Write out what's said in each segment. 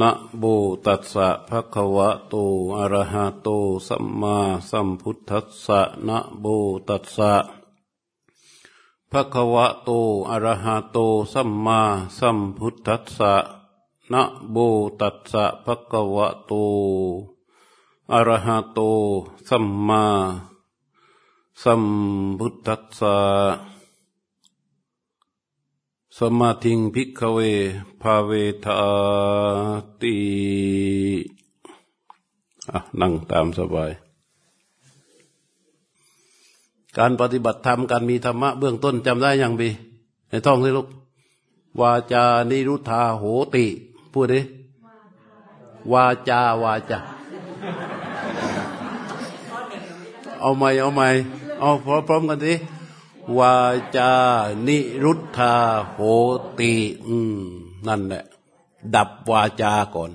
นะโมตัสสะภะคะวะโตอะระหะโตสัมมาสัมพุทธัสสะนะโมตัสสะภะคะวะโตอะระหะโตสัมมาสัมพุทธัสสะนะโมตัสสะภะคะวะโตอะระหะโตสัมมาสัมพุทธัสสะ สมาธิงพิกเว ภาเวทาติอะนั่งตามสบาย การปฏิบัติธรรม การมีธรรมะเบื้องต้นจำได้ยังบีในท่องสิลูก วาจานิรุธาโหติ พูดดิ วาจาวาจา เอาไหมเอาไหมเอาพร้อมกันดิ วาจานิรุทธาโหติอืมนั่นแหละ ดับวาจาก่อน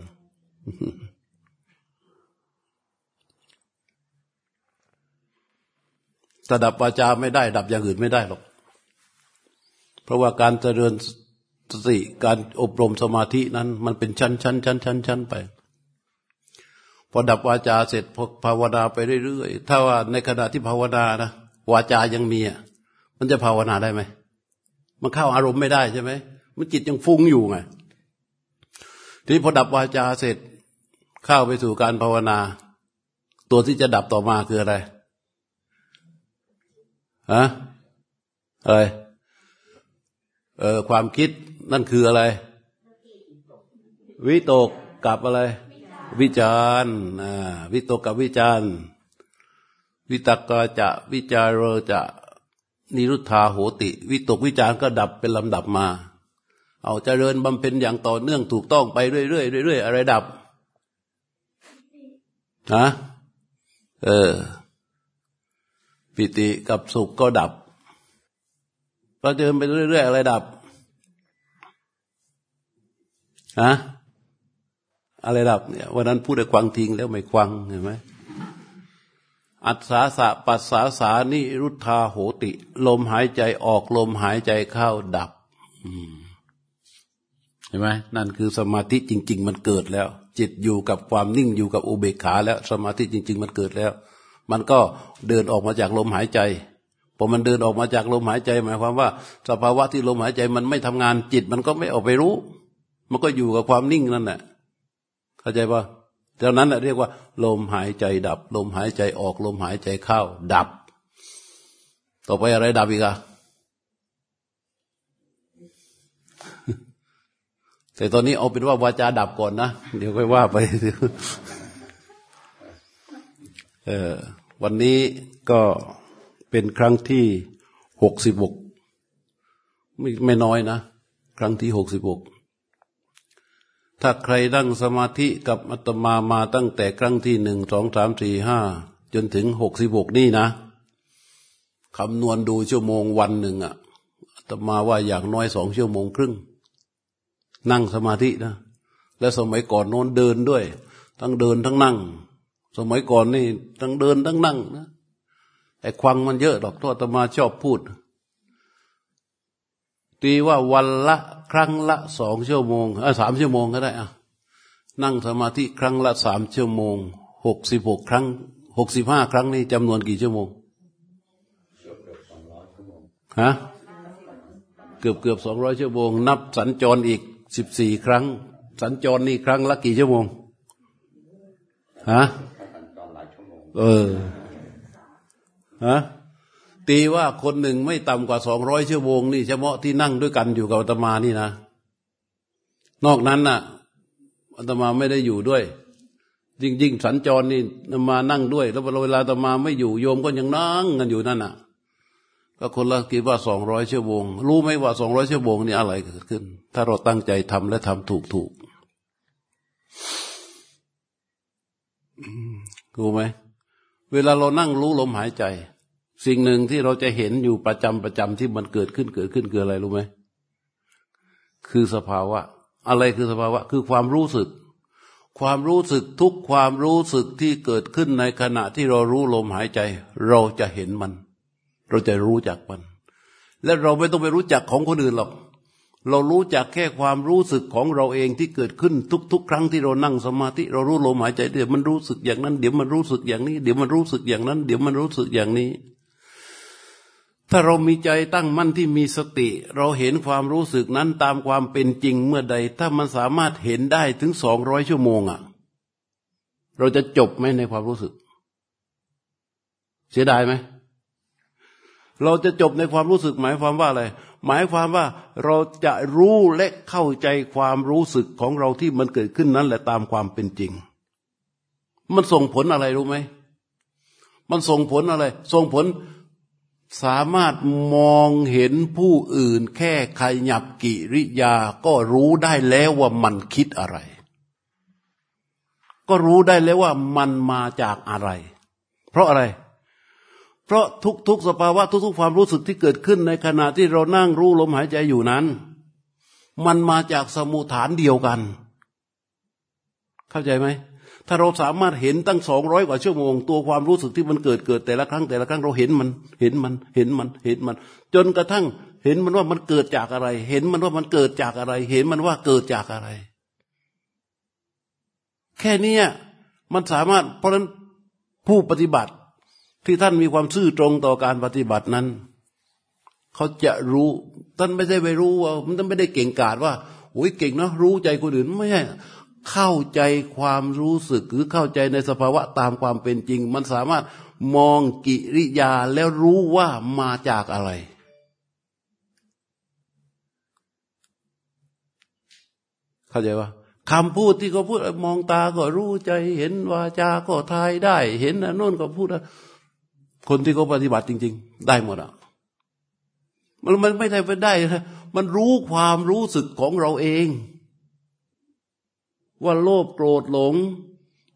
ถ้าดับวาจาไม่ได้ ดับอย่างอื่นไม่ได้หรอก เพราะว่าการเจริญสติการอบรมสมาธินั้น มันเป็นชั้นชั้นชั้นชั้นชั้นไป พอดับวาจาเสร็จพอภาวนาไปเรื่อยๆ ถ้าว่าในขณะที่ภาวนานะวาจายังมีอะ มันจะภาวนาได้ไหมมันเข้าอารมณ์ไม่ได้ใช่ไหมมันจิตยังฟุ้งอยู่ไงทีนี้พอดับวาจาเสร็จเข้าไปสู่การภาวนา ตัวที่จะดับต่อมาคืออะไรฮะอะไรเออความคิดนั่นคืออะไร วิตกกับอะไร วิจารณ์วิตกกับวิจาร์วิตกกจะ วิจารโรจะ นิรุธาโหติ วิตกวิจารก็ดับเป็นลำดับมา เอาเจริญบำเพ็ญอย่างต่อเนื่องถูกต้องไปเรื่อยๆเรื่อยๆอะไรดับฮะเออ ปิติกับสุขก็ดับเราเดินไปเรื่อยๆอะไรดับฮะอะไรดับเนี่ยวันนั้นพูดได้ควังทิ้งแล้วไม่ควังเห็นไหม อัศาสะปัสสาสานิรุธาโหติ ลมหายใจออกลมหายใจเข้าดับเห็นไหมนั่นคือสมาธิจริง ๆ มันเกิดแล้ว จิตอยู่กับความนิ่งอยู่กับอุเบกขาแล้วสมาธิจริง ๆ มันเกิดแล้ว มันก็เดินออกมาจากลมหายใจพอมันเดินออกมาจากลมหายใจ หมายความว่าสภาวะที่ลมหายใจมันไม่ทำงานจิต มันก็ไม่ออกไปรู้ มันก็อยู่กับความนิ่งนั่นแหละเข้าใจปะ ดังนั้นเรียกว่า ลมหายใจดับ ลมหายใจออก ลมหายใจเข้า ดับ ต่อไปอะไรดับอีกอะแต่ตอนนี้เอาเป็นว่าวาจาดับก่อนนะ เดี๋ยวค่อยว่าไป เออวันนี้ก็เป็นครั้งที่หกสิบหกไม่ไม่น้อยนะ ครั้งที่หกสิบหก ถ้าใครนั่งสมาธิกับอัตมามาตั้งแต่ครั้งที่หนึ่งสองสามสี่ห้าจนถึงหกสิบหกนี่นะคำนวณดูชั่วโมงวันหนึ่งอะอัตมาว่าอย่างน้อยสองชั่วโมงครึ่ง นั่งสมาธินะ และสมัยก่อนโน้นเดินด้วย ทั้งเดินทั้งนั่ง สมัยก่อนนี่ทั้งเดินทั้งนั่งนะไอ้ควังมันเยอะดอกตัวอาตมาชอบพูด ตีว่าวันละ ครั้งละสองชั่วโมงสามชั่วโมงก็ได้อะนั่งสมาธิครั้งละสามชั่วโมงหกสิบหกครั้งหกสิบห้าครั้งนี่จำนวนกี่ชั่วโมงฮะเกือบเกือบสองร้อยชั่วโมง นับสัญจรอีกสิบสี่ครั้ง สัญจรนี่ครั้งละกี่ชั่วโมงฮะเออฮะ ตีว่าคนหนึ่งไม่ต่ำกว่าสองร้อยชั่วโมงนี่เฉพาะที่นั่งด้วยกันอยู่กับอาตมานี่นะ นอกนั้นน่ะอาตมาไม่ได้อยู่ด้วยจริงๆสัญจรนี่มานั่งด้วย แล้วเวลาอาตมาไม่อยู่โยมก็ยังนั่งกันอยู่นั่นน่ะ ก็คนละคิดว่าสองร้อยชั่วโมง รู้ไหมว่าสองร้อยชั่วโมงนี่อะไรเกิดขึ้น ถ้าเราตั้งใจทำและทำถูกถูกรู้ไหมเวลาเรานั่งรู้ลมหายใจ สิ่งหนึ่งที่เราจะเห็นอยู่ประจำประจำที่มันเกิดขึ้นเกิดขึ้นคืออะไรรู้ไหมคือสภาวะ อะไรคือสภาวะ คือความรู้สึก ความรู้สึกทุกความรู้สึกที่เกิดขึ้นในขณะที่เรารู้ลมหายใจ เราจะเห็นมัน เราจะรู้จักมัน และเราไม่ต้องไปรู้จักของคนอื่นหรอก เรารู้จักแค่ความรู้สึกของเราเองที่เกิดขึ้นทุก ๆ ครั้งที่เรานั่งสมาธิเรารู้ลมหายใจเดี๋ยวมันรู้สึกอย่างนั้น เดี๋ยวมันรู้สึกอย่างนี้ เดี๋ยวมันรู้สึกอย่างนั้น เดี๋ยวมันรู้สึกอย่างนี้ ถ้าเรามีใจตั้งมั่นที่มีสติ เราเห็นความรู้สึกนั้นตามความเป็นจริงเมื่อใด ถ้ามันสามารถเห็นได้ถึงสองร้อยชั่วโมงอะ่ะ เราจะจบไหมในความรู้สึก เสียดายไหมเราจะจบในความรู้สึกหมายความว่าอะไร หมายความว่าเราจะรู้และเข้าใจความรู้สึกของเราที่มันเกิดขึ้นนั้นแหละตามความเป็นจริง มันส่งผลอะไรรู้ไหม มันส่งผลอะไร ส่งผล สามารถมองเห็นผู้อื่นแค่ขยับกิริยา ก็รู้ได้แล้วว่ามันคิดอะไร ก็รู้ได้แล้วว่ามันมาจากอะไร เพราะอะไร เพราะทุกๆสภาวะทุกๆความรู้สึกที่เกิดขึ้นในขณะที่เรานั่งรู้ลมหายใจอยู่นั้น มันมาจากสมุฐานเดียวกัน เข้าใจไหม ถ้าเราสามารถเห็นตั้งสองร้อยกว่าชั่วโมง ตัวความรู้สึกที่มันเกิดเกิดแต่ละครั้งแต่ละครั้งเราเห็นมันเห็นมันเห็นมันเห็นมัน จนกระทั่งเห็นมันว่ามันเกิดจากอะไร เห็นมันว่ามันเกิดจากอะไร เห็นมันว่าเกิดจากอะไร แค่นี้มันสามารถ เพราะนั้นผู้ปฏิบัติที่ท่านมีความซื่อตรงต่อการปฏิบัตินั้นเขาจะรู้ท่านไม่ได้ไปรู้ว่ามันไม่ได้เก่งกาจว่าโอ้ยเก่งนะรู้ใจคนอื่นไม่ใช่ เข้าใจความรู้สึกหรือเข้าใจในสภาวะตามความเป็นจริง มันสามารถมองกิริยาแล้วรู้ว่ามาจากอะไร เข้าใจว่าคำพูดที่เขาพูดมองตาก็รู้ใจเห็นวาจาก็ทายได้ เห็นอโน่นก็พูดคนที่เขาปฏิบัติจริง ๆ ได้หมดอะมันมันไม่ได้ไปได้นะมันรู้ความรู้สึกของเราเอง ว่าโลภโกรธหลง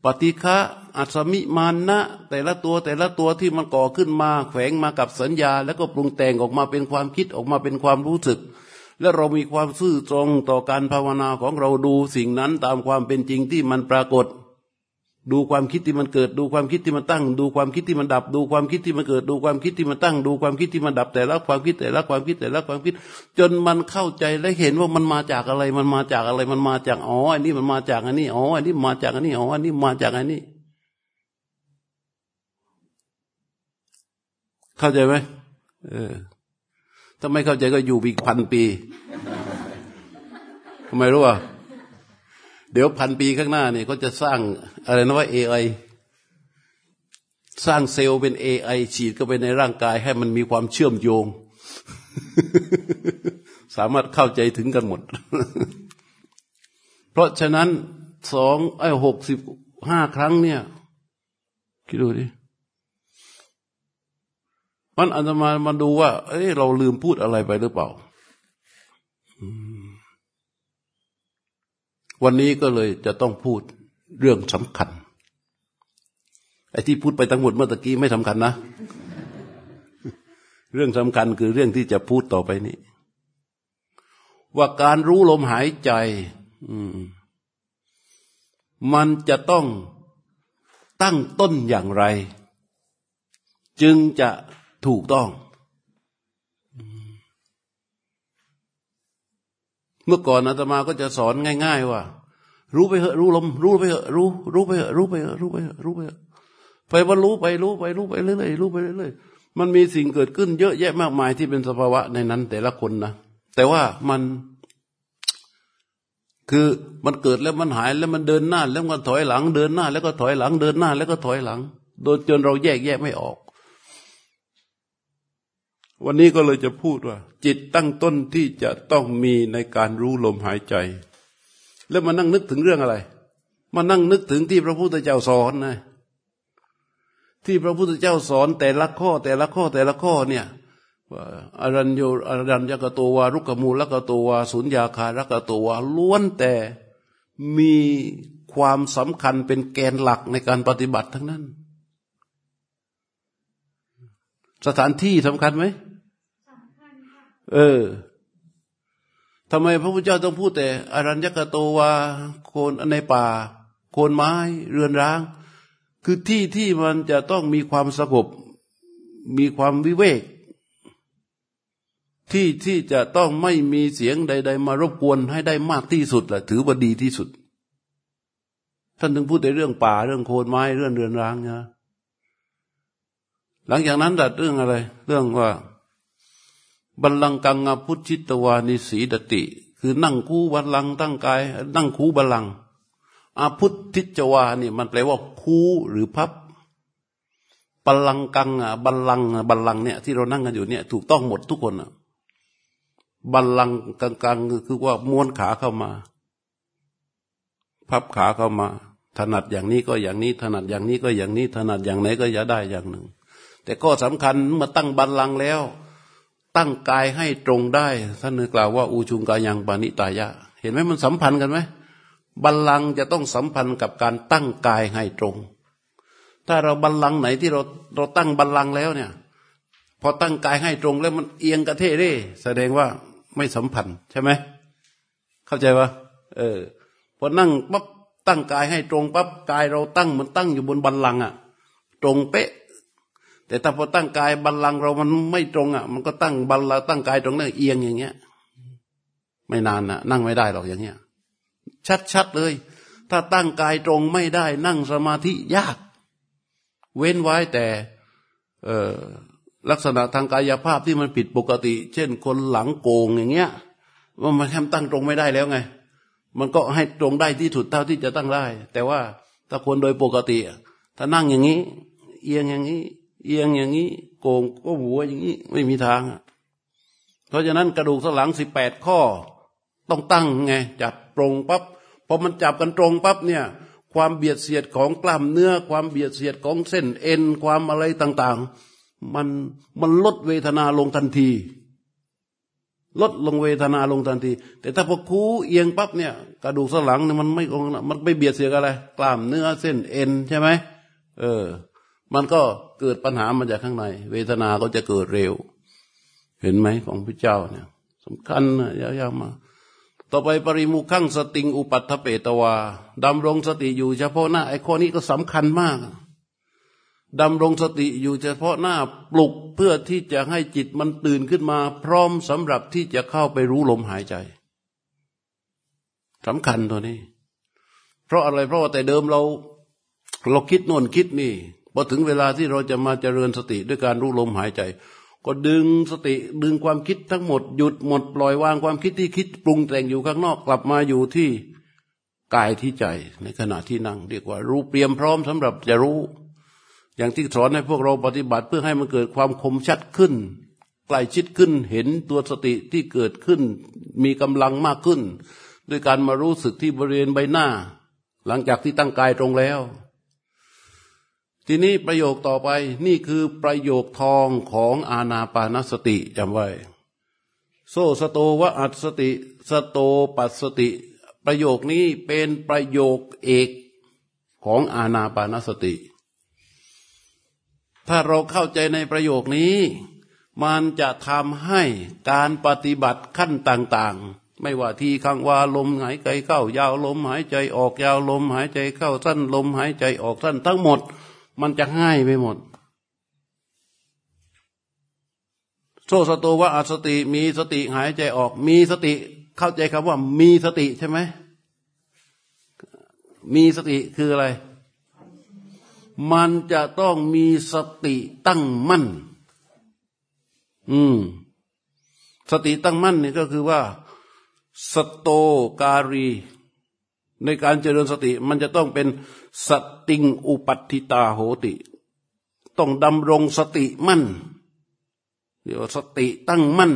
ปฏิฆะอัศมิมานนะ แต่ละตัวแต่ละตัวที่มันก่อขึ้นมาแฝงมากับสัญญา แล้วก็ปรุงแต่งออกมาเป็นความคิดออกมาเป็นความรู้สึก และเรามีความซื่อตรงต่อการภาวนาของเราดูสิ่งนั้นตามความเป็นจริงที่มันปรากฏ ดูความคิดที่มันเกิด ดูความคิดที่มันตั้ง ดูความคิดที่มันดับ ดูความคิดที่มันเกิด ดูความคิดที่มันตั้ง ดูความคิดที่มันดับแต่ละความคิดแต่ละความคิดแต่ละความคิด จนมันเข้าใจและเห็นว่ามันมาจากอะไร มันมาจากอะไร มันมาจากอ๋ออันนี้มันมาจากอันนี้อ๋ออันนี้มาจากอันนี้อ๋ออันนี้มาจากอันนี้ เข้าใจไหมเออ ถ้าไม่เข้าใจก็อยู่อีกพันปีทำไมรู้อะ เดี๋ยวพันปีข้างหน้าเนี่ยก็จะสร้างอะไรนะว่าเอไอสร้างเซลล์เป็นเอไอฉีดเข้าไปในร่างกายให้มันมีความเชื่อมโยง สามารถเข้าใจถึงกันหมด เพราะฉะนั้นสองไอ้หกสิบห้าครั้งเนี่ย คิดดูดิมันอาจจะมามาดูว่า เอ้เราลืมพูดอะไรไปหรือเปล่า วันนี้ก็เลยจะต้องพูดเรื่องสำคัญ ไอ้ที่พูดไปทั้งหมดเมื่อกี้ไม่สำคัญนะ เรื่องสำคัญคือเรื่องที่จะพูดต่อไปนี้ ว่าการรู้ลมหายใจมันจะต้องตั้งต้นอย่างไร จึงจะถูกต้อง เมื่อก่อนอาตมาก็จะสอนง่าย ๆ ว่า รู้ไปเหอะรู้ลม รู้ไปเหอะรู้ รู้ไปเหอะรู้ไปเหอะรู้ไปเหอะรู้ไปเหอะไปว่ารู้ไปรู้ไปรู้ไปเรื่อยๆรู้ไปเรื่อยๆมันมีสิ่งเกิดขึ้นเยอะแยะมากมายที่เป็นสภาวะในนั้น แต่ละคนนะแต่ว่ามันคือมันเกิดแล้วมันหายแล้วมันเดินหน้า แล้วมันถอยหลังเดินหน้า แล้วก็ถอยหลังเดินหน้า แล้วก็ถอยหลัง โดยจนเราแยกแยะไม่ออก วันนี้ก็เลยจะพูดว่า จิตตั้งต้นที่จะต้องมีในการรู้ลมหายใจ แล้วมานั่งนึกถึงเรื่องอะไร มานั่งนึกถึงที่พระพุทธเจ้าสอนนะที่พระพุทธเจ้าสอนแต่ละข้อแต่ละข้อแต่ละข้อเนี่ยว่าอรัญโยอรัญญกตัวารุกมูลกตัวาสุญญาคารกตัวาล้วนแต่มีความสำคัญเป็นแกนหลักในการปฏิบัติทั้งนั้น สถานที่สำคัญไหม เออทำไมพระพุทธเจ้าต้องพูดแต่อรัญญกโตวาโคนในป่า โคนไม้เรือนร้าง คือที่ที่มันจะต้องมีความสงบมีความวิเวก ที่ที่จะต้องไม่มีเสียงใด ๆ มารบกวนให้ได้มากที่สุดแหละถือว่าดีที่สุด ท่านถึงพูดในเรื่องป่าเรื่องโคนไม้เรื่องเรือนร้างนะหลังจากนั้นดัดเรื่องอะไร เรื่องว่า บัลลังกังอพุทธิตวานิสีดติ คือนั่งคูบัลลังตั้งกาย นั่งคูบัลลังอาพุทธิจวานี่มันแปลว่าคูหรือพับบัลลังกังอะบัลลังบัลลังเนี่ยที่เรานั่งกันอยู่เนี่ยถูกต้องหมดทุกคนอะบัลลังกลางคือว่าม้วนขาเข้ามา พับขาเข้ามา ถนัดอย่างนี้ก็อย่างนี้ ถนัดอย่างนี้ก็อย่างนี้ ถนัดอย่างไหนก็จะได้อย่างหนึ่ง แต่ก็สำคัญเมื่อตั้งบัลลังแล้ว ตั้งกายให้ตรงได้ ท่านนึกกล่าวว่าอูชุงกายังปานิตายะ เห็นไหมมันสัมพันธ์กันไหมบัลลังจะต้องสัมพันธ์กับการตั้งกายให้ตรง ถ้าเราบัลลังไหนที่เราเราตั้งบัลลังแล้วเนี่ย พอตั้งกายให้ตรงแล้วมันเอียงกระเทเร่แสดงว่าไม่สัมพันธ์ใช่ไหมเข้าใจปะเออพอนั่งปั๊บตั้งกายให้ตรงปั๊บกายเราตั้งมันตั้งอยู่บนบัลลังก์อะตรงเป๊ะ แต่ถ้าพอตั้งกายบัลลังเรามันไม่ตรงอะ มันก็ตั้งบัลลังตั้งกายตรงนั้นเอียงอย่างเงี้ย ไม่นานนะนั่งไม่ได้หรอกอย่างเงี้ย ชัดๆเลย ถ้าตั้งกายตรงไม่ได้ นั่งสมาธิยาก เว้นไว้แต่ เออลักษณะทางกายภาพที่มันผิดปกติ เช่น คนหลังโกงอย่างเงี้ยว่ามันแทมตั้งตรงไม่ได้แล้วไง มันก็ให้ตรงได้ที่สุดเท่าที่จะตั้งได้ แต่ว่าถ้าคนโดยปกติ ถ้านั่งอย่างนี้ เอียงอย่างนี้ เอียงอย่างนี้โกงก็หัวอย่างนี้ไม่มีทาง เพราะฉะนั้นกระดูกสันหลังสิบแปดข้อ ต้องตั้งไงจับตรงปับ๊บพอมันจับกันตรงปั๊บเนี่ย ความเบียดเสียดของกล้ามเนื้อ ความเบียดเสียดของเส้นเอ็นความอะไรต่าง ๆ มันมันลดเวทนาลงทันที ลดลงเวทนาลงทันที แต่ถ้าพอคูเอียงปั๊บเนี่ย กระดูกสันหลังเนี่ยมันไม่มันไม่เบียดเสียดอะไร กล้ามเนื้อเส้นเอ็นใช่ไหมเออ มันก็เกิดปัญหามาจากข้างใน เวทนาก็จะเกิดเร็ว เห็นไหมของพระเจ้าเนี่ยสำคัญนะยาวๆมา ต่อไปปริมุขังสติงอุปัฏฐเปตวาดำรงสติอยู่เฉพาะหน้าไอ้ข้อนี้ก็สำคัญมากดำรงสติอยู่เฉพาะหน้าปลุกเพื่อที่จะให้จิตมันตื่นขึ้นมา พร้อมสำหรับที่จะเข้าไปรู้ลมหายใจสำคัญตัวนี้ เพราะอะไรเพราะว่าแต่เดิมเรา เราคิดโน่นคิดนี่ พอถึงเวลาที่เราจะมาเจริญสติด้วยการรู้ลมหายใจ ก็ดึงสติดึงความคิดทั้งหมดหยุดหมดปล่อยวางความคิดที่คิดปรุงแต่งอยู่ข้างนอกกลับมาอยู่ที่กายที่ใจในขณะที่นั่งเรียกว่า รู้เตรียมพร้อมสำหรับจะรู้ อย่างที่สอนให้พวกเราปฏิบัติเพื่อให้มันเกิดความคมชัดขึ้นใกล้ชิดขึ้นเห็นตัวสติที่เกิดขึ้น มีกำลังมากขึ้น ด้วยการมารู้สึกที่บริเวณใบหน้า หลังจากที่ตั้งกายตรงแล้ว ทีนี้ประโยคต่อไปนี่คือประโยคทองของอาณาปานสติจำไว้โซสโตวะอัตสติ สโตปัสสติ ประโยคนี้เป็นประโยคเอกของอาณาปานสติ ถ้าเราเข้าใจในประโยคนี้ มันจะทำให้การปฏิบัติขั้นต่างๆ ไม่ว่าทีขังว่าลมหายใจเข้ายาวลมหายใจออกยาวลมหายใจเข้าสั้นลมหายใจออกสั้นทั้งหมด มันจะง่ายไปหมด โซสตัวว่าอสติมีสติหายใจออก มีสติเข้าใจคำว่า มีสติใช่ไหม มีสติคืออะไร มันจะต้องมีสติตั้งมั่น อืม สติตั้งมั่นนี่ก็คือว่า สโตการี ในการเจริญสติมันจะต้องเป็น สติงอุปัติตาโหติ ต้องดำรงสติมั่นเดี๋ยวสติตั้งมั่น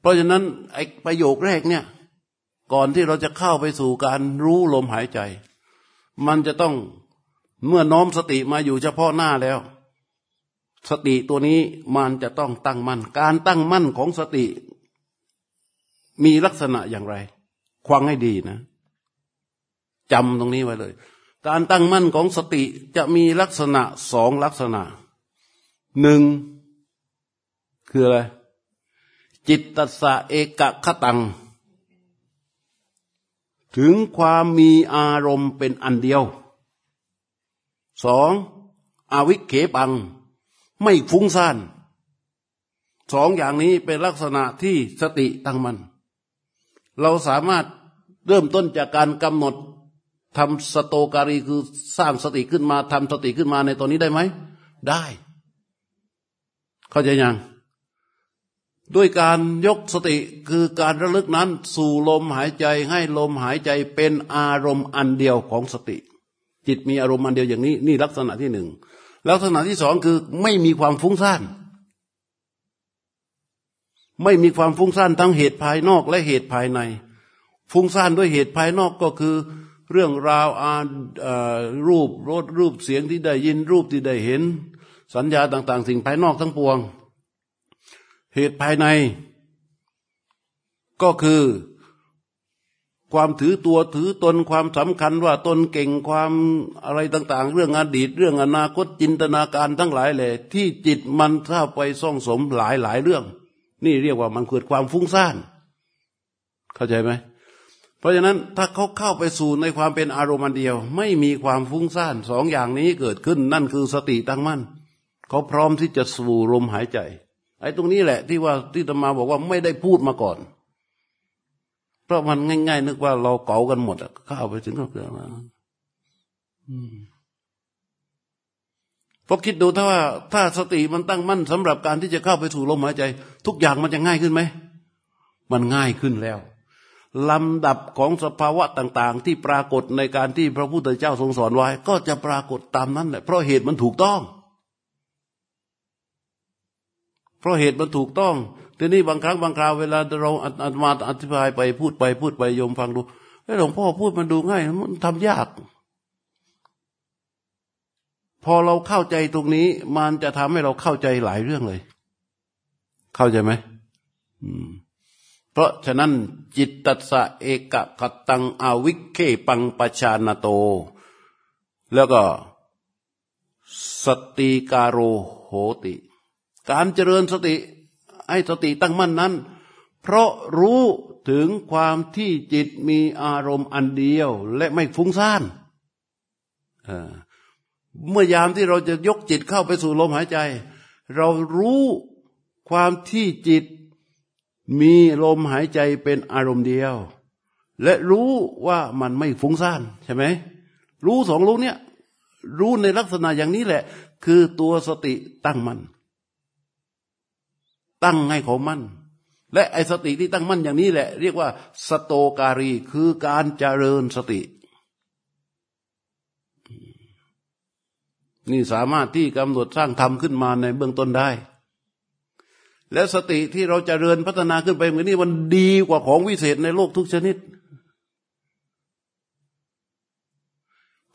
เพราะฉะนั้นไอ้ประโยคแรกเนี่ย ก่อนที่เราจะเข้าไปสู่การรู้ลมหายใจ มันจะต้องเมื่อน้อมสติมาอยู่เฉพาะหน้าแล้ว สติตัวนี้มันจะต้องตั้งมั่น การตั้งมั่นของสติ มีลักษณะอย่างไร ควังให้ดีนะ จำตรงนี้ไว้เลย การตั้งมั่นของสติจะมีลักษณะสองลักษณะหนึ่งคืออะไร จิตตสะเอกคตัง ถึงความมีอารมณ์เป็นอันเดียวสองอวิเคปัง ไม่ฟุ้งซ่านสองอย่างนี้เป็นลักษณะที่สติตั้งมัน เราสามารถเริ่มต้นจากการกำหนด ทำสโตการีคือสร้างสติขึ้นมาทำสติขึ้นมาในตอนนี้ได้ไหม ได้ เข้าใจยัง ด้วยการยกสติคือการระลึกนั้น สู่ลมหายใจให้ลมหายใจเป็นอารมณ์อันเดียวของสติ จิตมีอารมณ์อันเดียวอย่างนี้ นี่ลักษณะที่หนึ่งลักษณะที่สองคือไม่มีความฟุ้งซ่านไม่มีความฟุ้งซ่านทั้งเหตุภายนอกและเหตุภายใน ฟุ้งซ่านด้วยเหตุภายนอกก็คือ เรื่องราวอารูปรสรูปเสียงที่ได้ยินรูปที่ได้เห็น สัญญาต่าง ๆ สิ่งภายนอกทั้งปวง เหตุภายใน ก็คือความถือตัวถือตนความสำคัญว่าตนเก่งความอะไรต่าง ๆ เรื่องอดีต เรื่องอนาคตจินตนาการทั้งหลายแหละที่จิตมันเข้าไปซ่องสมหลายหลายเรื่อง นี่เรียกว่ามันเกิดความฟุ้งซ่าน เข้าใจไหม เพราะฉะนั้นถ้าเขาเข้าไปสู่ในความเป็นอารมณ์เดียว ไม่มีความฟุ้งซ่านสองอย่างนี้เกิดขึ้น นั่นคือสติตั้งมั่นเขาพร้อมที่จะสู่ลมหายใจไอ้ตรงนี้แหละที่ว่าที่ตมาบอกว่าไม่ได้พูดมาก่อน เพราะมันง่ายๆ นึกว่าเราเก่ากันหมดอะเข้าไปถึงก็เกิดมาพอคิดดูถ้าว่า ถ้าสติมันตั้งมั่นสำหรับการที่จะเข้าไปสู่ลมหายใจ ทุกอย่างมันจะง่ายขึ้นไหมมันง่ายขึ้นแล้ว ลำดับของสภาวะต่าง ๆ ที่ปรากฏในการที่พระพุทธเจ้าทรงสอนไว้ ก็จะปรากฏตามนั้นแหละเพราะเหตุมันถูกต้อง เพราะเหตุมันถูกต้องทีนี้บางครั้งบางคราวเวลาเราอาตมาอธิบายไปพูดไปพูดไปโยมฟังดูไอ้หลวงพ่อพูดมันดูง่ายมันทำยาก พอเราเข้าใจตรงนี้ มันจะทำให้เราเข้าใจหลายเรื่องเลย เข้าใจไหมอืม เพราะฉะนั้นจิตตัสะเอกขตังอาวิเคปังปชานาโต แล้วก็สติการโรโหติ การเจริญสติให้สติตั้งมั่นนั้น เพราะรู้ถึงความที่จิตมีอารมณ์อันเดียวและไม่ฟุ้งซ่านเมื่อยามที่เราจะยกจิตเข้าไปสู่ลมหายใจ เรารู้ความที่จิต มีลมหายใจเป็นอารมณ์เดียว และรู้ว่ามันไม่ฟุ้งซ่านใช่ไหมรู้สองรู้เนี่ย รู้ในลักษณะอย่างนี้แหละ คือตัวสติตั้งมัน่นตั้งให้เขามั่น และไอสติที่ตั้งมั่นอย่างนี้แหละ เรียกว่าสโตการีคือการเจริญสติ นี่สามารถที่กำหนดสร้างธรรมขึ้นมาในเบื้องต้นได้ และสติที่เราจเจริญพัฒนาขึ้นไปเหมือนนี้มันดีกว่าของวิเศษในโลกทุกชนิด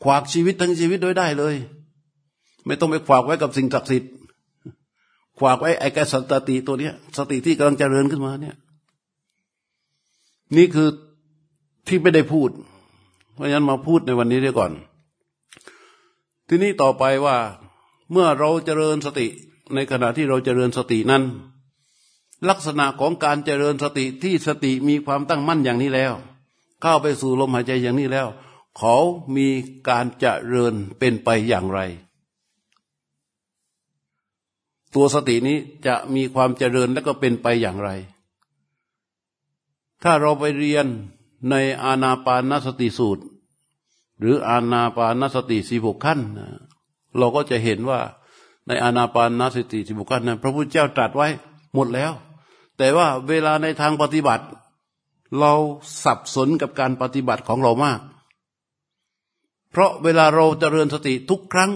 ขวากชีวิตทั้งชีวิตโดยได้เลย ไม่ต้องไปขวากไว้กับสิ่งศักดิ์สิทธิ์ ขวากไว้ไอ้แกสติตัวเนี้ย สติที่กำลังจเจริญขึ้นมาเนี่ย นี่คือที่ไม่ได้พูด เพราะฉะนั้นมาพูดในวันนี้ดีก่อน ทีนี้ต่อไปว่าเมื่อเราเจริญสติในขณะที่เราเจริญสตินั้น ลักษณะของการเจริญสติที่สติมีความตั้งมั่นอย่างนี้แล้ว เข้าไปสู่ลมหายใจอย่างนี้แล้ว เขามีการเจริญเป็นไปอย่างไร ตัวสตินี้จะมีความเจริญและก็เป็นไปอย่างไร ถ้าเราไปเรียนในอาณาปานสติสูตร หรืออาณาปานสติสิบกขั้น เราก็จะเห็นว่าในอาณาปานสติสิบกขั้นนั้นพระพุทธเจ้าตรัสไว้ หมดแล้ว แต่ว่าเวลาในทางปฏิบัติ เราสับสนกับการปฏิบัติของเรามาก เพราะเวลาเราจเจริญสติทุกครั้ง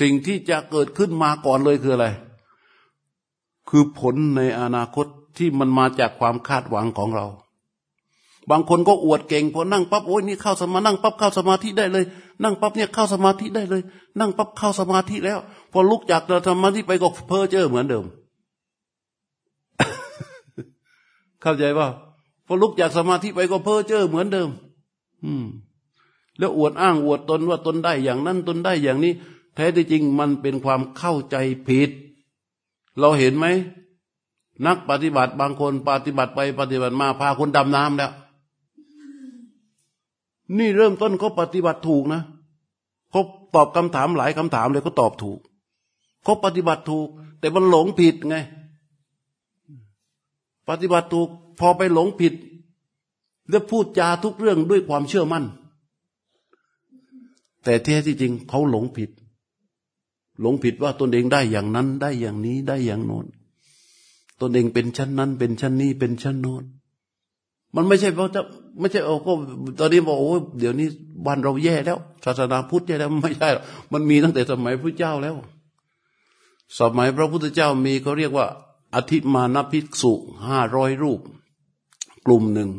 สิ่งที่จะเกิดขึ้นมาก่อนเลยคืออะไร คือผลในอนาคตที่มันมาจากความคาดหวังของเรา บางคนก็อวดเก่งพอนั่งปั๊บโอ้ยนี่เข้าสมานั่งปั๊บเข้าสมาธิได้เลย นั่งปั๊บเนี่ยเข้าสมาธิได้เลย นั่งปั๊บเข้าสมาธิแล้ว พอลุกจากสมาธิไปก็เพ้อเจ้อเหมือนเดิม เข้าใจป่าพอลุกจากสมาธิไปก็เพ้อเจ้อเหมือนเดิม อืม แล้วอวดอ้างอวดตนว่าตนได้อย่างนั้นตนได้อย่างนี้ แท้ที่จริงมันเป็นความเข้าใจผิด เราเห็นไหม นักปฏิบัติบางคนปฏิบัติไปปฏิบัติมาพาคนดำน้ำแล้ว นี่เริ่มต้นเขาปฏิบัติถูกนะเขาตอบคำถามหลายคำถามเลยเขาตอบถูกเขาปฏิบัติถูก แต่มันหลงผิดไง ปฏิบัติถูกพอไปหลงผิด แล้วพูดจาทุกเรื่องด้วยความเชื่อมั่น แต่แท้ที่จริงเขาหลงผิด หลงผิดว่าตนเองได้อย่างนั้นได้อย่างนี้ได้อย่างโน้นตนเองเป็นชั้นนั้น เป็นชั้นนี้เป็นชั้นโน้นมันไม่ใช่เพราะจะไม่ใช่โอ้ก็ตอนนี้บอกโอ้เดี๋ยวนี้บ้านเราแย่แล้ว ศาสนาพุทธแย่แล้วไม่ใช่หรอกมันมีตั้งแต่สมัยพระเจ้าแล้ว สมัยพระพุทธเจ้ามีเขาเรียกว่า อธิมานภิกษุห้าร้อยรูป กลุ่มหนึ่ง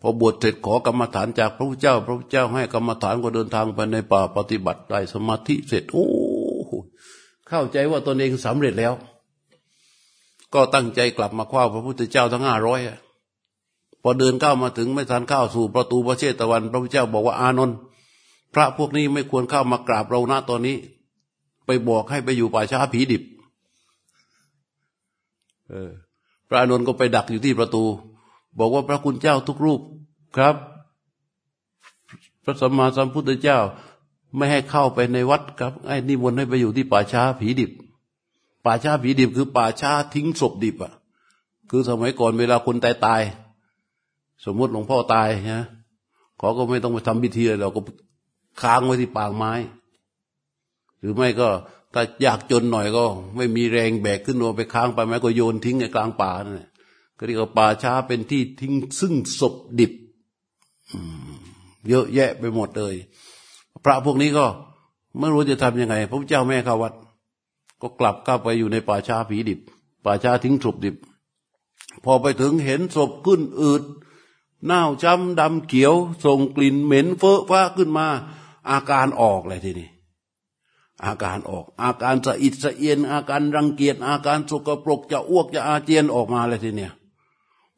พอบวชเสร็จขอกรรมฐานจากพระพุทธเจ้า พระพุทธเจ้าให้กรรมฐานก็เดินทางไปในป่าปฏิบัติได้สมาธิเสร็จโอ้เข้าใจว่าตนเองสำเร็จแล้ว ก็ตั้งใจกลับมาคว้าพระพุทธเจ้าทั้งห้าร้อยพอเดินเข้ามาถึงไม่ทันเข้าสู่ประตูพระเชตวัน พระพุทธเจ้าบอกว่าอานนท์พระพวกนี้ไม่ควรเข้ามากราบเราณตอนนี้ ไปบอกให้ไปอยู่ป่าช้าผีดิบ เออ พระอานนก็ไปดักอยู่ที่ประตู บอกว่าพระคุณเจ้าทุกรูปครับ พระสัมมาสัมพุทธเจ้า ไม่ให้เข้าไปในวัดครับไอ้นิมนต์ให้ไปอยู่ที่ป่าช้าผีดิบ ป่าช้าผีดิบคือป่าช้าทิ้งศพดิบอะ คือสมัยก่อนเวลาคนตายตายสมมติหลวงพ่อตายนะเขอก็ไม่ต้องไปทำพิธีเราก็ค้างไว้ที่ปางไม้ หรือไม่ก็ ถ้าอยากจนหน่อยก็ ไม่มีแรงแบกขึ้นมาไปค้างไปไหมก็โยนทิ้งในกลางป่านั่นแหละก็เรียกว่าป่าช้าเป็นที่ทิ้งซึ่งศพดิบเยอะแยะไปหมดเลย พระพวกนี้ก็ไม่รู้จะทํำยังไง พระเจ้าแม่ข้าวัด ก็กลับเข้าไปอยู่ในป่าช้าผีดิบ ป่าช้าทิ้งศพดิบ พอไปถึงเห็นศพขึ้นอืดเน่าช้ำดำเขียวส่งกลิ่นเหม็นเฟ้อฟ้าขึ้นมา อาการออกเลยทีนี้ อาการออก อาการสะอิดสะเอียน อาการรังเกียจอาการสกปรกจะอ้วกจะอาเจียนออกมาเลยทีเนี้ย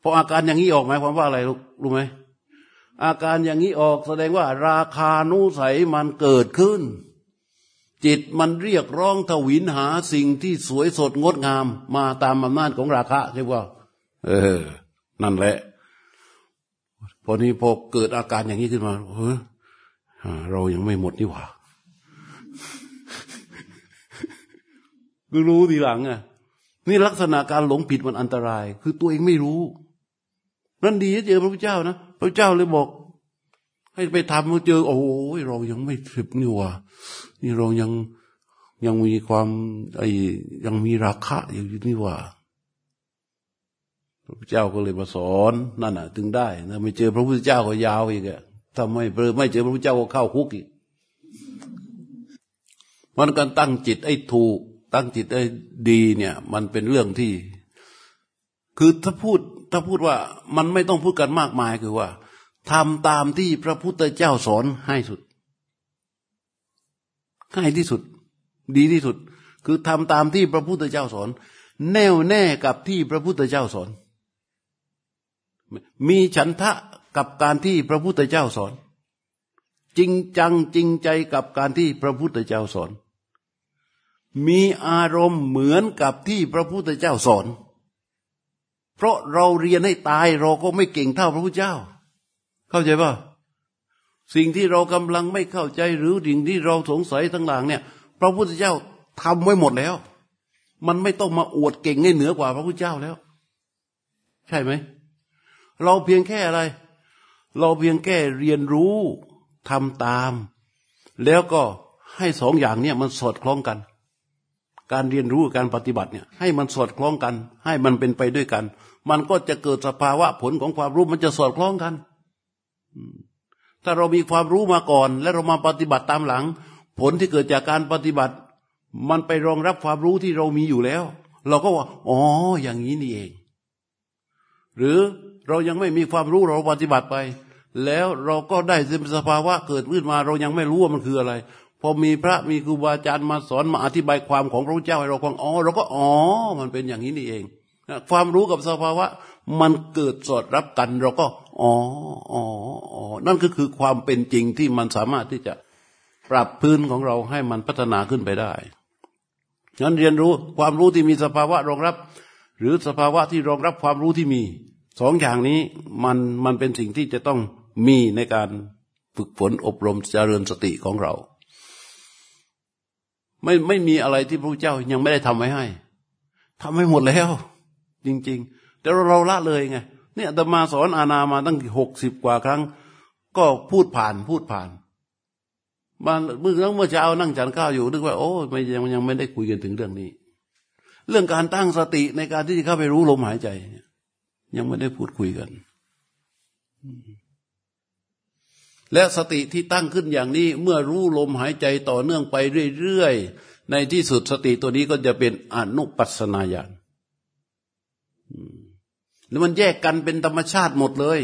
พออาการอย่างนี้ออกหมายความว่าอะไรรู้รู้ไหมอาการอย่างนี้ออกแสดงว่าราคานุสัยมันเกิดขึ้น จิตมันเรียกร้องทวินหาสิ่งที่สวยสดงดงาม มาตามอำนาจของราคะใช่ป่ะเออ นั่นแหละ พอนี้พอเกิดอาการอย่างนี้ขึ้นมาเฮ้ยเรายังไม่หมดนี่หว่าคือ รู้ทีหลังอะ นี่ลักษณะการหลงผิดมันอันตราย คือตัวเองไม่รู้ นั่นดีเจอพระพุทธเจ้านะพระเจ้าเลยบอก ให้ไปทำมาเจอ โอ้ยเรายังไม่ถึงนี่ว่านี่เรายังยังมีความไอ้ยังมีราคะอยู่นี่ว่าพระพุทธเจ้าก็เลยมาสอนนั่นน่ะ ถึงได้นะไม่เจอพระพุทธเจ้าก็ยาวอีกอะทำไมไม่เจอพระพุทธเจ้าก็เข้าคุกอีกมันการตั้งจิตไอ้ถูก ตั้งจิตไอ้ดีเนี่ย มันเป็นเรื่องที่ คือถ้าพูดถ้าพูดว่ามันไม่ต้องพูดกันมากมายคือว่าทำตามที่พระพุทธเจ้าสอนให้สุดให้ที่สุด ดีที่สุด คือทำตามที่พระพุทธเจ้าสอน แน่วแน่กับที่พระพุทธเจ้าสอน มีฉันทะกับการที่พระพุทธเจ้าสอน จริงจังจริงใจกับการที่พระพุทธเจ้าสอน มีอารมณ์เหมือนกับที่พระพุทธเจ้าสอน เพราะเราเรียนให้ตายเราก็ไม่เก่งเท่าพระพุทธเจ้า เข้าใจป่ะสิ่งที่เรากำลังไม่เข้าใจหรือสิ่งที่เราสงสัยทั้งหลังเนี่ย พระพุทธเจ้าทำไว้หมดแล้ว มันไม่ต้องมาอวดเก่งให้เหนือกว่าพระพุทธเจ้าแล้ว ใช่ไหม เราเพียงแค่อะไร เราเพียงแค่เรียนรู้ทำตาม แล้วก็ให้สองอย่างเนี่ยมันสอดคล้องกัน การเรียนรู้การปฏิบัติเนี่ยให้มันสอดคล้องกัน ให้มันเป็นไปด้วยกัน มันก็จะเกิดสภาวะผลของความรู้มันจะสอดคล้องกัน ถ้าเรามีความรู้มาก่อน และเรามาปฏิบัติตามหลัง ผลที่เกิดจากการปฏิบัติ มันไปรองรับความรู้ที่เรามีอยู่แล้ว เราก็ว่าอ๋ออย่างนี้นี่เอง หรือเรายังไม่มีความรู้เราปฏิบัติไป แล้วเราก็ได้สภาวะเกิดขึ้นมา เรายังไม่รู้ว่ามันคืออะไร พอมีพระมีครูบาอาจารย์มาสอนมาอธิบายความของพระพุทธเจ้าให้เราฟังอ๋อเราก็อ๋อมันเป็นอย่างนี้นี่เองความรู้กับสภาวะ มันเกิดสอดรับกัน เราก็อ๋ออ๋ออ๋อนั่นก็คือความเป็นจริงที่มันสามารถที่จะปรับพื้นของเราให้มันพัฒนาขึ้นไปได้งั้นเรียนรู้ความรู้ที่มีสภาวะรองรับ หรือสภาวะที่รองรับความรู้ที่มีสองอย่างนี้มันมันเป็นสิ่งที่จะต้องมีในการฝึกฝนอบรมเจริญสติของเรา ไม่ไม่มีอะไรที่พระเจ้ายังไม่ได้ทำไว้ให้ทำให้หมดแล้ว จริง ๆ แต่เราละเลยไงเนี่ยตมาสอนอาณามาตั้งหกสิบกว่าครั้ง ก็พูดผ่านพูดผ่านมาเมื่อเมื่อเช้านั่งฉันข้าวอยู่นึกว่าโอ้ไม่ยังยังไม่ได้คุยกันถึงเรื่องนี้ เรื่องการตั้งสติในการที่จะเข้าไปรู้ลมหายใจยังไม่ได้พูดคุยกัน และสติที่ตั้งขึ้นอย่างนี้เมื่อรู้ลมหายใจต่อเนื่องไปเรื่อยๆ ในที่สุดสติตัวนี้ก็จะเป็นอนุปัสนาญาณแล้วมันแยกกันเป็นธรรมชาติหมดเลย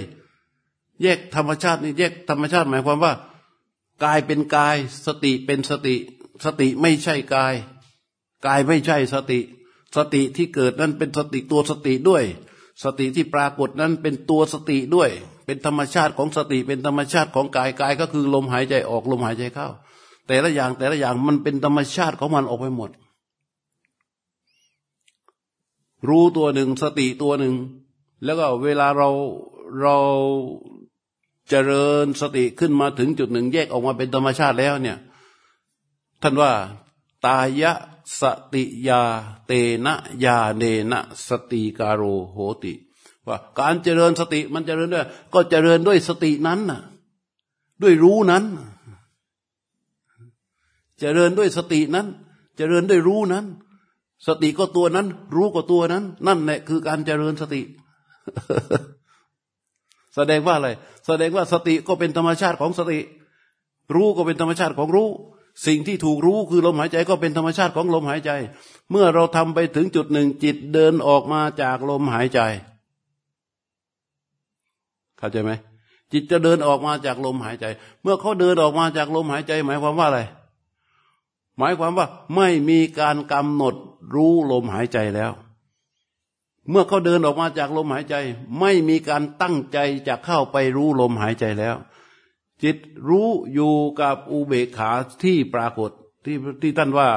แยกธรรมชาตินี่แยกธรรมชาติหมายความว่ากายเป็นกาย สติเป็นสติ สติไม่ใช่กาย กายไม่ใช่สติ สติที่เกิดนั้นเป็นสติตัวสติด้วย สติที่ปรากฏนั้นเป็นตัวสติด้วย เป็นธรรมชาติของสติเป็นธรรมชาติของกายกายก็คือลมหายใจออกลมหายใจเข้า แต่ละอย่างแต่ละอย่างมันเป็นธรรมชาติของมันออกไปหมด รู้ตัวหนึ่งสติตัวหนึ่ง แล้วก็เวลาเราเราเจริญสติขึ้นมาถึงจุดหนึ่ง แยกออกมาเป็นธรรมชาติแล้วเนี่ย ท่านว่าตายะสติยาเตนะยาเนนะสติการโรโหติ ว่าการเจริญสติมันเจริญด้วย ก็เจริญด้วยสตินั้นน่ะ ด้วยรู้นั้น เจริญด้วยสตินั้น เจริญด้วยรู้นั้น สติก็ตัวนั้น รู้ก็ตัวนั้น นั่นแหละคือการเจริญสติ แสดงว่าอะไร แสดงว่าสติก็เป็นธรรมชาติของสติ รู้ก็เป็นธรรมชาติของรู้สิ่งที่ถูกรู้คือลมหายใจก็เป็นธรรมชาติของลมหายใจ เมื่อเราทำไปถึงจุดหนึ่งจิตเดินออกมาจากลมหายใจ เข้าใจไหมจิตจะเดินออกมาจากลมหายใจ เมื่อเขาเดินออกมาจากลมหายใจ หมายความว่าอะไร หมายความว่าไม่มีการกำหนดรู้ลมหายใจแล้ว เมื่อเขาเดินออกมาจากลมหายใจ ไม่มีการตั้งใจจะเข้าไปรู้ลมหายใจแล้ว จิตรู้อยู่กับอุเบกขาที่ปรากฏที่ที่ท่านว่า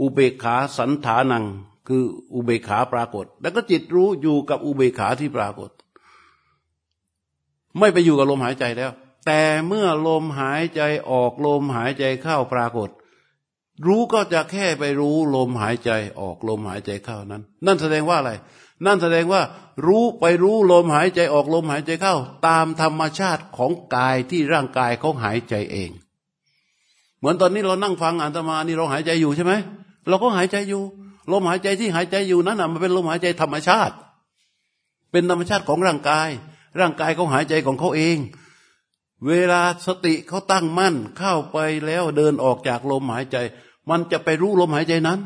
อุเบกขาสันฐานัง คืออุเบกขาปรากฏ แล้วก็จิตรู้อยู่กับอุเบกขาที่ปรากฏ ไม่ไปอยู่กับลมหายใจแล้ว แต่เมื่อลมหายใจออกลมหายใจเข้าปรากฏ รู้ก็จะแค่ไปรู้ลมหายใจออกลมหายใจเข้านั้น นั่นแสดงว่าอะไร นั่นแสดงว่า รู้ไปรู้ลมหายใจออกลมหายใจเข้า ตามธรรมชาติของกายที่ร่างกายเขาหายใจเอง เหมือนตอนนี้เรานั่งฟังอัตมานี่เราหายใจอยู่ใช่ไหมเราก็หายใจอยู่ลมหายใจที่หายใจอยู่นั้นนะมันเป็นลมหายใจธรรมชาติ เป็นธรรมชาติของร่างกาย ร่างกายเขาหายใจของเขาเอง เวลาสติเขาตั้งมั่นเข้าไปแล้วเดินออกจากลมหายใจ มันจะไปรู้ลมหายใจนั้น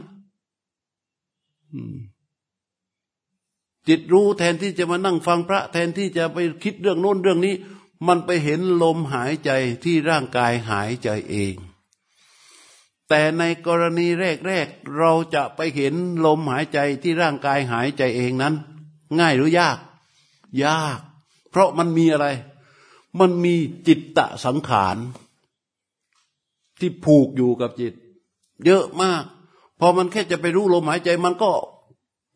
จิตรู้แทนที่จะมานั่งฟังพระ แทนที่จะไปคิดเรื่องโน้นเรื่องนี้ มันไปเห็นลมหายใจที่ร่างกายหายใจเอง แต่ในกรณีแรกๆเราจะไปเห็นลมหายใจที่ร่างกายหายใจเองนั้น ง่ายหรือยาก ยาก เพราะมันมีอะไร มันมีจิตตะสังขาร ที่ผูกอยู่กับจิต เยอะมาก พอมันแค่จะไปรู้ลมหายใจมันก็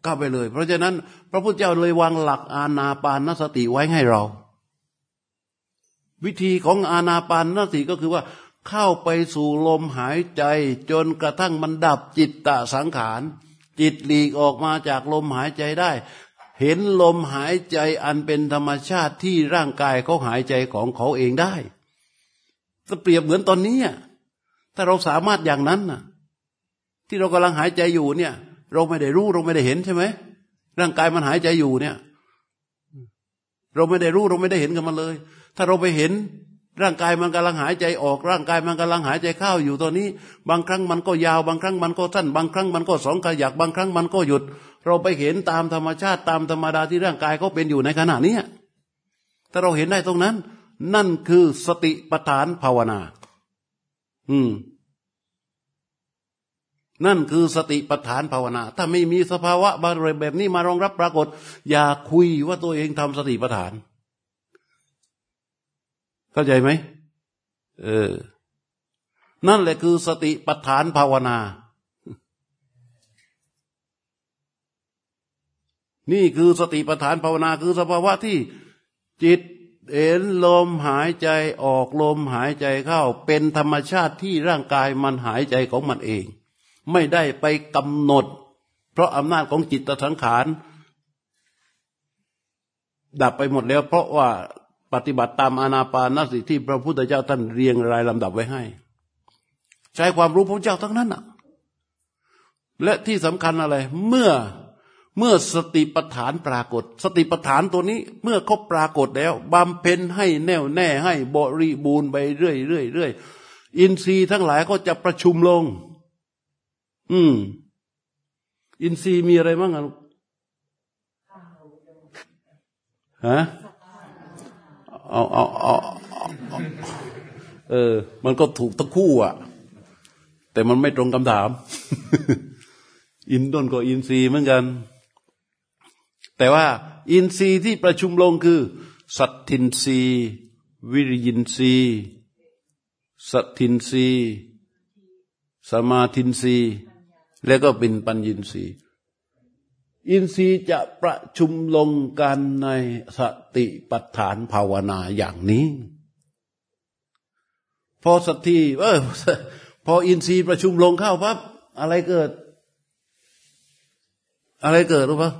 เข้าไปเลย เพราะฉะนั้น พระพุทธเจ้าเลยวางหลักอาณาปานสติไว้ให้เรา วิธีของอาณาปานสติก็คือว่า เข้าไปสู่ลมหายใจ จนกระทั่งมันดับจิตตะสังขาร จิตหลีกออกมาจากลมหายใจได้ เห็นลมหายใจอันเป็นธรรมชาติที่ร่างกายเขาหายใจของเขาเองได้จะเปรียบเหมือนตอนนี้ถ้าเราสามารถอย่างนั้นนะที่เรากำลังหายใจอยู่เนี่ย เราไม่ได้รู้เราไม่ได้เห็นใช่ไหมร่างกายมันหายใจอยู่เนี่ย เราไม่ได้รู้เราไม่ได้เห็นกันมาเลย ถ้าเราไปเห็น ร่างกายมันกำลังหายใจออกร่างกายมันกำลังหายใจเข้าอยู่ตอนนี้ บางครั้งมันก็ยาว บางครั้งมันก็สั้น บางครั้งมันก็สองขยักบางครั้งมันก็หยุด เราไปเห็นตามธรรมชาติตามธรรมดาที่ร่างกายเขาเป็นอยู่ในขณะนี้ถ้าเราเห็นได้ตรงนั้น นั่นคือสติปัฏฐานภาวนา อืม นั่นคือสติปัฏฐานภาวนา ถ้าไม่มีสภาวะบารแบบนี้มารองรับปรากฏ อย่าคุยว่าตัวเองทำสติปัฏฐาน เข้าใจไหมเออ นั่นแหละคือสติปัฏฐานภาวนา นี่คือสติปัฏฐานภาวนาคือสภาวะที่จิตเอ็นลมหายใจออกลมหายใจเข้า เป็นธรรมชาติที่ร่างกายมันหายใจของมันเอง ไม่ได้ไปกำหนด เพราะอำนาจของจิตสังขารดับไปหมดแล้ว เพราะว่า ปฏิบัติตามอานาปานสติที่พระพุทธเจ้าท่านเรียงรายลำดับไว้ให้ ใช้ความรู้พระเจ้าทั้งนั้นอะ และที่สำคัญอะไร เมื่อเมื่อสติปัฏฐานปรากฏ สติปัฏฐานตัวนี้ เมื่อเขาปรากฏแล้วบำเพ็ญให้แน่วแน่ให้บริบูรณ์ไปเรื่อยเรื่อยเรื่อยอินทรีย์ทั้งหลายก็จะประชุมลง อืม อินทรีย์มีอะไรบ้างอะฮะ เอาเอาเอาเออ มันก็ถูกทั้งคู่อะ แต่มันไม่ตรงคำถาม อินต้นก็อินทรีเหมือนกัน แต่ว่า อินทรีที่ประชุมลงคือ สัตทินทรีวิริยินทรีสัตทินทรีสมาทินทรีแล้วก็เป็นปัญญินทรี อินทรีย์จะประชุมลงกันในสติปัฏฐานภาวนาอย่างนี้ พอสติเออพออินทรีย์ประชุมลงเข้าปั๊บอะไรเกิด อะไรเกิดรู้ปะ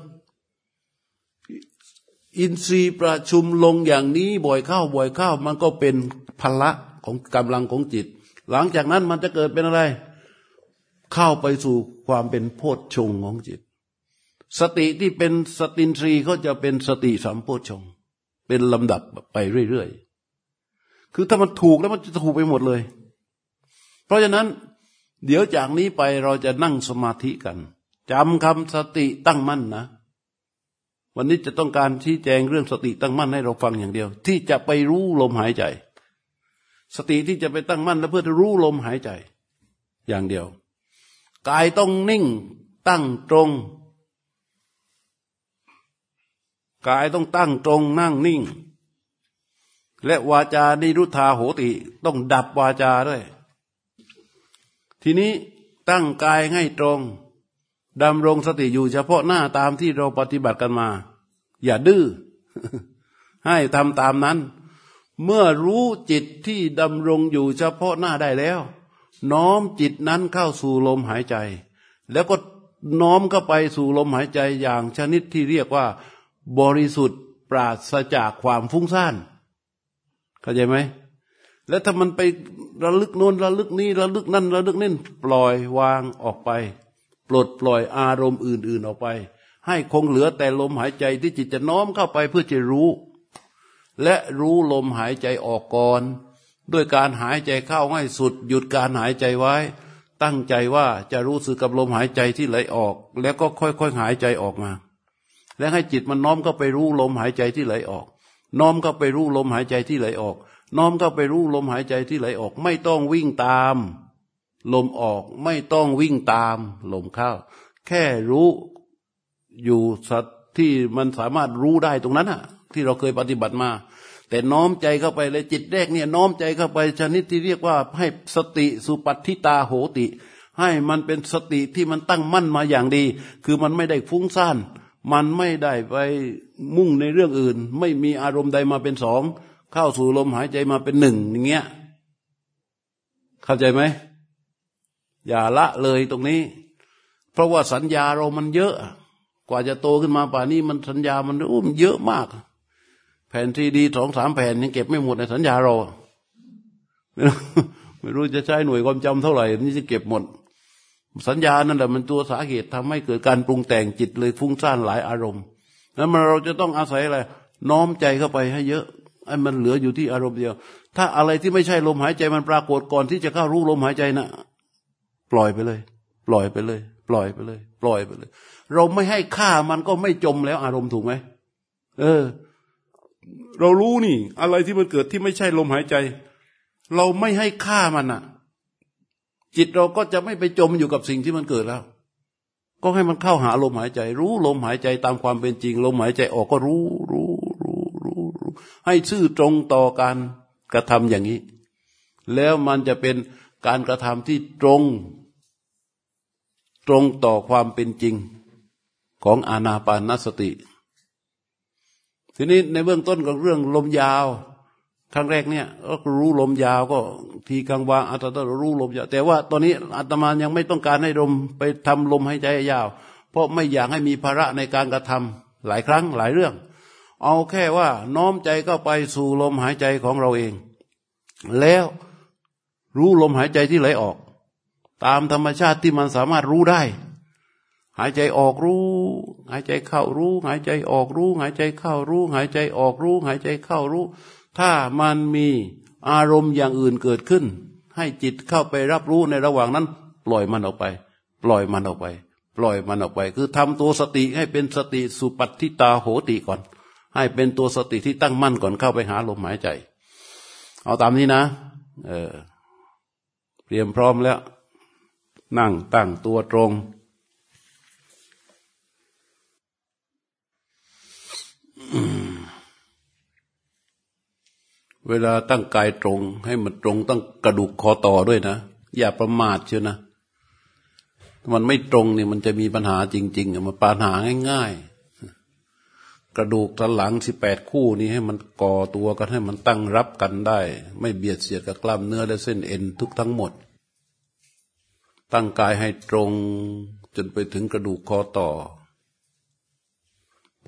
อินทรีย์ประชุมลงอย่างนี้บ่อยเข้าบ่อยเข้า มันก็เป็นพละของกำลังของจิต หลังจากนั้นมันจะเกิดเป็นอะไร เข้าไปสู่ความเป็นโพชฌงของจิต สติที่เป็นสตินทรีก็จะเป็นสติสัมโพชงเป็นลำดับไปเรื่อยๆ คือถ้ามันถูกแล้วมันจะถูกไปหมดเลย เพราะฉะนั้น เดี๋ยวจากนี้ไปเราจะนั่งสมาธิกันจำคำสติตั้งมั่นนะ วันนี้จะต้องการชี้แจงเรื่องสติตั้งมั่นให้เราฟังอย่างเดียว ที่จะไปรู้ลมหายใจ สติที่จะไปตั้งมั่นและเพื่อจะรู้ลมหายใจ อย่างเดียว กายต้องนิ่งตั้งตรง กายต้องตั้งตรงนั่งนิ่ง และวาจานิรุธาโหติ ต้องดับวาจาด้วย ทีนี้ตั้งกายให้ตรงดำรงสติอยู่เฉพาะหน้าตามที่เราปฏิบัติกันมา อย่าดื้อให้ทำตามนั้น เมื่อรู้จิตที่ดำรงอยู่เฉพาะหน้าได้แล้ว น้อมจิตนั้นเข้าสู่ลมหายใจ แล้วก็น้อมเข้าไปสู่ลมหายใจอย่างชนิดที่เรียกว่า บริสุทธิ์ปราศจากความฟุ้งซ่านเข้าใจไหมแล้วถ้ามันไประลึกโน้นระลึกนี้ระลึกนั่นระลึกนี่ปล่อยวางออกไป ปลดปล่อยอารมณ์อื่น ๆออกไป ให้คงเหลือแต่ลมหายใจที่จิตจะน้อมเข้าไปเพื่อจะรู้ และรู้ลมหายใจออกก่อนด้วยการหายใจเข้าให้สุด หยุดการหายใจไว้ ตั้งใจว่าจะรู้สึกกับลมหายใจที่ไหลออก แล้วก็ค่อยๆหายใจออกมา แล้วให้จิตมันน้อมเข้าไปรู้ลมหายใจที่ไหลออก น้อมเข้าไปรู้ลมหายใจที่ไหลออก น้อมเข้าไปรู้ลมหายใจที่ไหลออก ไม่ต้องวิ่งตาม ลมออกไม่ต้องวิ่งตามลมเข้า แค่รู้อยู่สัตที่มันสามารถรู้ได้ตรงนั้นอะที่เราเคยปฏิบัติมา แต่น้อมใจเข้าไปเลยจิตแรกเนี่ยน้อมใจเข้าไปชนิดที่เรียกว่าให้สติสุปัติตาโหติ ให้มันเป็นสติที่มันตั้งมั่นมาอย่างดี คือมันไม่ได้ฟุ้งซ่าน มันไม่ได้ไปมุ่งในเรื่องอื่น ไม่มีอารมณ์ใดมาเป็นสองเข้าสู่ลมหายใจมาเป็นหนึ่งอย่างเงี้ยเข้าใจไหมอย่าละเลยตรงนี้ เพราะว่าสัญญาเรามันเยอะ กว่าจะโตขึ้นมาป่านี้มันสัญญามันอุ้มเยอะมาก แผ่นที่ดีสองสามแผ่นยังเก็บไม่หมดในสัญญาเราไม่รู้จะใช้หน่วยความจำเท่าไหร่นี่จะเก็บหมด สัญญานั่นแหละมันตัวสาเหตุทำให้เกิดการปรุงแต่งจิตเลยฟุ้งซ่านหลายอารมณ์ แล้วมันเราจะต้องอาศัยอะไรน้อมใจเข้าไปให้เยอะไอ้มันเหลืออยู่ที่อารมณ์เดียว ถ้าอะไรที่ไม่ใช่ลมหายใจมันปรากฏก่อนที่จะเข้ารู้ลมหายใจนะปล่อยไปเลย ปล่อยไปเลย ปล่อยไปเลย ปล่อยไปเลย เราไม่ให้ค่ามันก็ไม่จมแล้วอารมณ์ถูกไหมเออ เรารู้นี่ อะไรที่มันเกิดที่ไม่ใช่ลมหายใจ เราไม่ให้ค่ามันอะ จิตเราก็จะไม่ไปจมอยู่กับสิ่งที่มันเกิดแล้ว ก็ให้มันเข้าหาลมหายใจ รู้ลมหายใจตามความเป็นจริง ลมหายใจออกก็รู้รู้รู้รู้รู้ให้ซื่อตรงต่อการกระทำอย่างนี้ แล้วมันจะเป็นการกระทำที่ตรง ตรงต่อความเป็นจริงของอานาปานสติ ทีนี้ในเบื้องต้นของเรื่องลมยาว ครั้งแรกเนี่ยก็รู้ลมยาวก็ทีกลางวางอาตมารู้ลมยาว แต่ว่าตอนนี้อาตมายังไม่ต้องการให้ลมไปทำลมให้ใจยาว เพราะไม่อยากให้มีภาระในการกระทำหลายครั้งหลายเรื่อง เอาแค่ว่าน้อมใจเข้าไปสู่ลมหายใจของเราเอง แล้วรู้ลมหายใจที่ไหลออก ตามธรรมชาติที่มันสามารถรู้ได้ หายใจออกรู้ หายใจเข้ารู้ หายใจออกรู้ หายใจเข้ารู้ หายใจออกรู้ หายใจเข้ารู้ ถ้ามันมีอารมณ์อย่างอื่นเกิดขึ้น ให้จิตเข้าไปรับรู้ในระหว่างนั้น ปล่อยมันออกไป ปล่อยมันออกไป ปล่อยมันออกไป คือทำตัวสติให้เป็นสติสุปัติตาโหติก่อน ให้เป็นตัวสติที่ตั้งมั่นก่อนเข้าไปหาลมหายใจ เอาตามนี้นะ เออเตรียมพร้อมแล้ว นั่งตั้งตัวตรง เวลาตั้งกายตรง ให้มันตรงตั้งกระดูกคอต่อด้วยนะ อย่าประมาทเชียวนะ มันไม่ตรงเนี่ยมันจะมีปัญหาจริง ๆมันปัญหาง่ายๆ กระดูกทันหลังสิบแปดคู่นี้ให้มันก่อตัวกันให้มันตั้งรับกันได้ ไม่เบียดเสียดกับกล้ามเนื้อและเส้นเอ็นทุกทั้งหมด ตั้งกายให้ตรงจนไปถึงกระดูกคอต่อ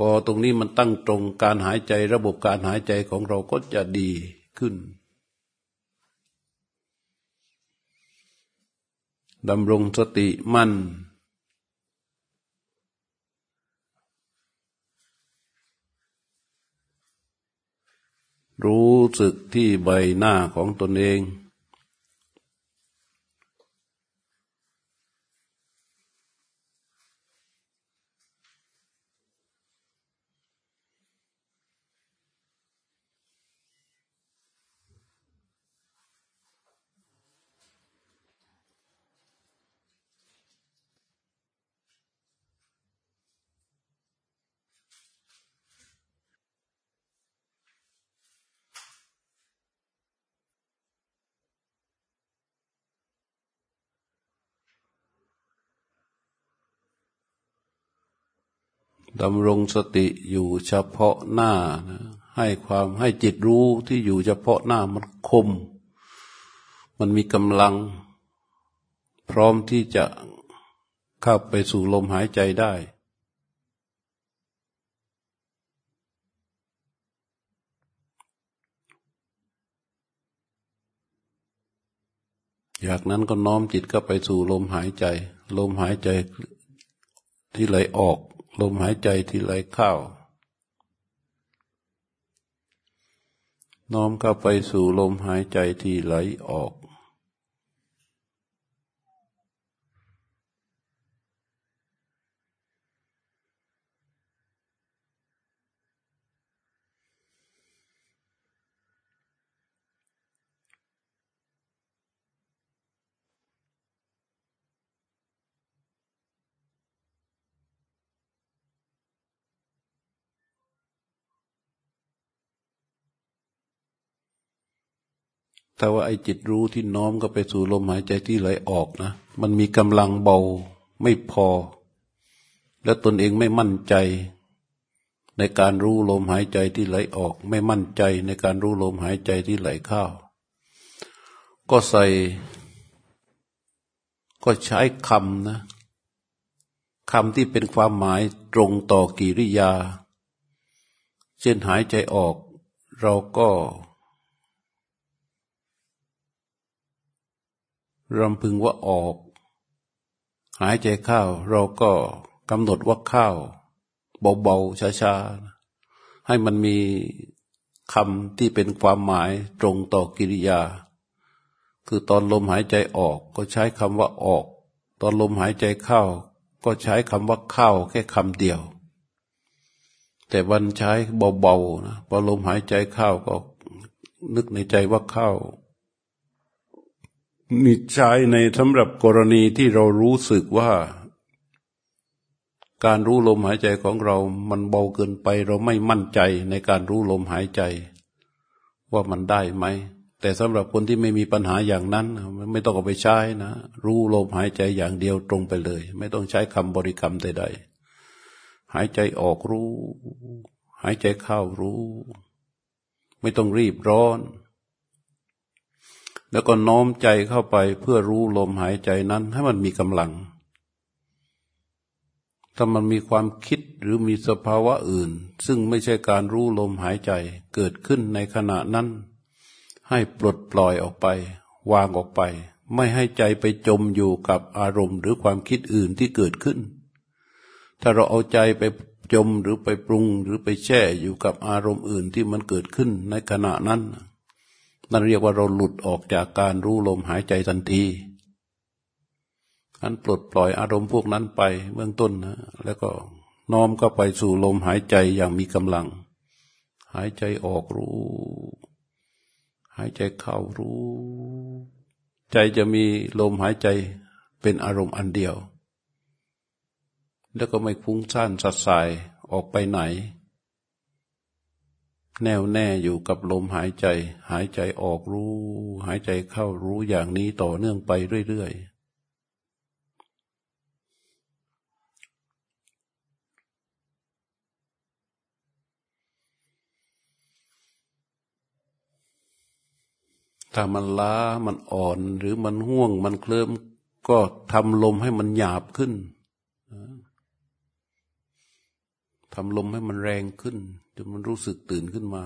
พอตรงนี้มันตั้งตรงการหายใจระบบการหายใจของเราก็จะดีขึ้นดำรงสติมั่น รู้สึกที่ใบหน้าของตนเอง ดำรงสติอยู่เฉพาะหน้านะให้ความให้จิตรู้ที่อยู่เฉพาะหน้ามันคม มันมีกำลัง พร้อมที่จะเข้าไปสู่ลมหายใจได้อยากนั้นก็น้อมจิตเข้าไปสู่ลมหายใจ ลมหายใจที่ไหลออก ลมหายใจที่ไหลเข้า น้อมเข้าไปสู่ลมหายใจที่ไหลออก ถ้าว่าไอ้จิตรู้ที่น้อมก็ไปสู่ลมหายใจที่ไหลออกนะ มันมีกำลังเบาไม่พอ และตนเองไม่มั่นใจ ในการรู้ลมหายใจที่ไหลออก ไม่มั่นใจในการรู้ลมหายใจที่ไหลเข้าก็ใส่ ก็ใช้คำนะคำที่เป็นความหมายตรงต่อกิริยา เช่นหายใจออก เราก็ รำพึงว่าออก หายใจเข้าเราก็กำหนดว่าเข้าเบาๆช้าๆ ให้มันมีคำที่เป็นความหมายตรงต่อกิริยา คือตอนลมหายใจออกก็ใช้คำว่าออก ตอนลมหายใจเข้า ก็ใช้คำว่าเข้าแค่คำเดียว แต่วันใช้เบาๆนะพอลมหายใจเข้าก็นึกในใจว่าเข้า มีใช้ในสำหรับกรณีที่เรารู้สึกว่า การรู้ลมหายใจของเรา มันเบาเกินไป เราไม่มั่นใจในการรู้ลมหายใจ ว่ามันได้ไหม แต่สำหรับคนที่ไม่มีปัญหาอย่างนั้น ไม่ต้องเอาไปใช้นะ รู้ลมหายใจอย่างเดียวตรงไปเลย ไม่ต้องใช้คำบริกรรมใดๆหายใจออกรู้ หายใจเข้ารู้ ไม่ต้องรีบร้อน แล้วก็น้อมใจเข้าไปเพื่อรู้ลมหายใจนั้น ให้มันมีกำลัง ถ้ามันมีความคิดหรือมีสภาวะอื่น ซึ่งไม่ใช่การรู้ลมหายใจเกิดขึ้นในขณะนั้น ให้ปลดปล่อยออกไป วางออกไป ไม่ให้ใจไปจมอยู่กับอารมณ์ หรือความคิดอื่นที่เกิดขึ้น ถ้าเราเอาใจไปจมหรือไปปรุงหรือไปแช่อยู่กับอารมณ์อื่นที่มันเกิดขึ้นในขณะนั้น นั่นเรียกว่าเราหลุดออกจากการรู้ลมหายใจทันทีอันปลดปล่อยอารมณ์พวกนั้นไปเบื้องต้นนะแล้วก็น้อมก็ไปสู่ลมหายใจอย่างมีกำลัง หายใจออกรู้ หายใจเข้ารู้ ใจจะมีลมหายใจเป็นอารมณ์อันเดียว แล้วก็ไม่ฟุ้งซ่านสัดสายออกไปไหน แน่วแน่อยู่กับลมหายใจ หายใจออกรู้ หายใจเข้ารู้อย่างนี้ต่อเนื่องไปเรื่อยๆถ้ามันล้ามันอ่อนหรือมันห่วง มันเคลิ้มก็ทำลมให้มันหยาบขึ้นทำลมให้มันแรงขึ้น จนมันรู้สึกตื่นขึ้นมา